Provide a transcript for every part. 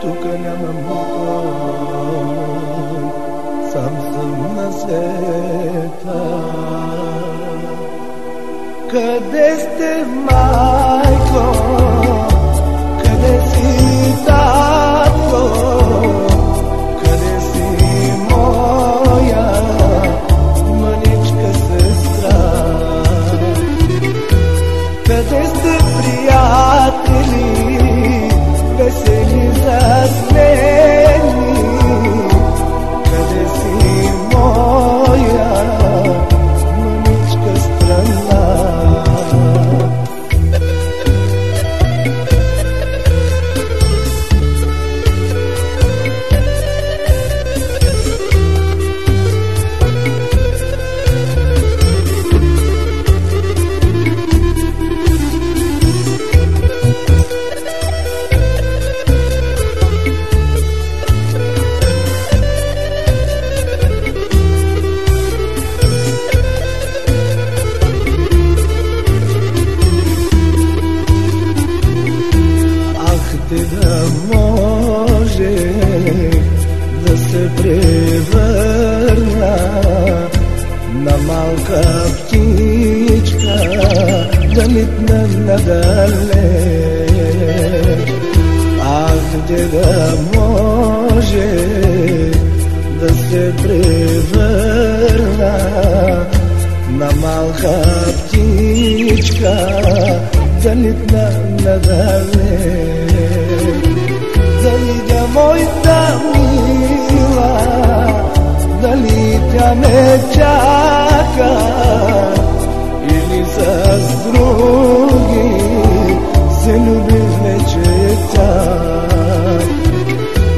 tu că ne-am îmbătat, sam sâmna seta, că deste mai că de sitato, că de simoia, mănici că se ти да може да се превърна на малка птичка, да литна надалеч. Ах, ти да може да се превърна на малка птичка, да литна надалеч. Zelja mojta mila Da li te me čaka Ili za drugi Se ljubiv neće tak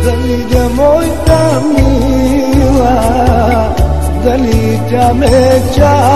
Zelja mojta mila Da li te me čaka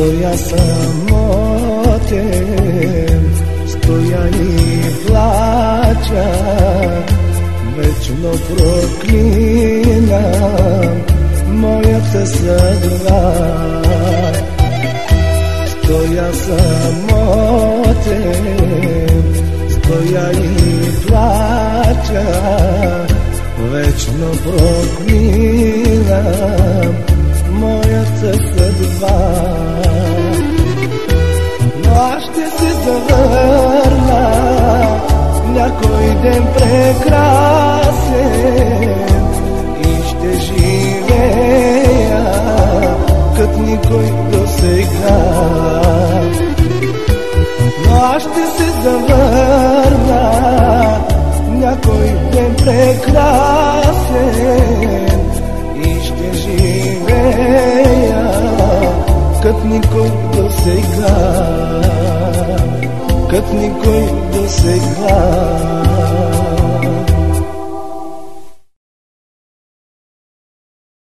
Stoja samotem, stoja i plaća, večno proklinam moja te sedra. Stoja samotem, stoja i plaća, večno proklinam моята съдба. Но аз ще се завърна сега, като никой до сега.